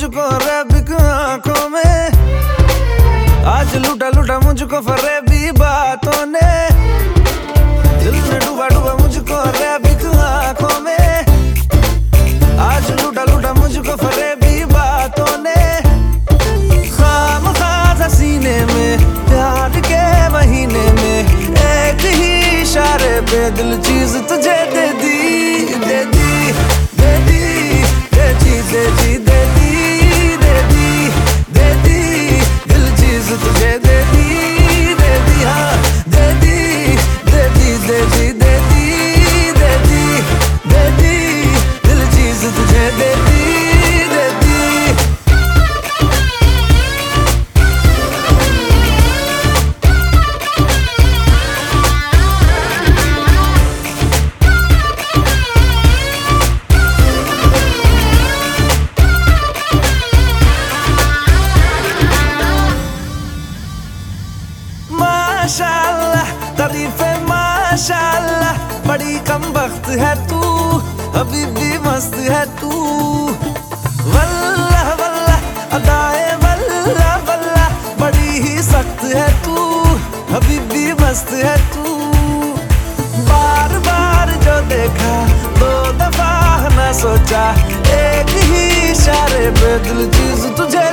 मुझको रैबिक आँखों में। आज लूटा लूटा मुझको फरेबी बातों ने। दिल में डूबा डूबा मुझको रैबिक आँखों में। आज लूटा लूटा मुझको फरेबी बातों ने। खाम खास सीने में, प्यार के महीने में, एक ही इशारे पे दिल चीज़ तुझे दे तारीफ़, माशाल्लाह, बड़ी कम वक्त है तू, अभी भी मस्त है तू। अदाए बड़ी ही सख्त है तू, अभी भी मस्त है तू। बार बार जो देखा, दो दफ़ा न सोचा, एक ही इशारे पे दिल चीज़ तुझे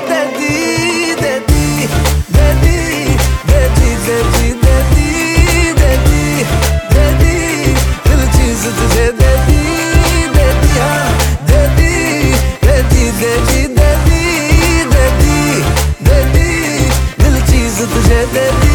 Cause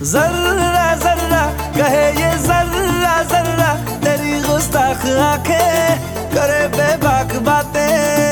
जर्रा जर्रा कहे ये जर्रा जर्रा तेरी गुस्ताख आँखें करे बेबाक बातें।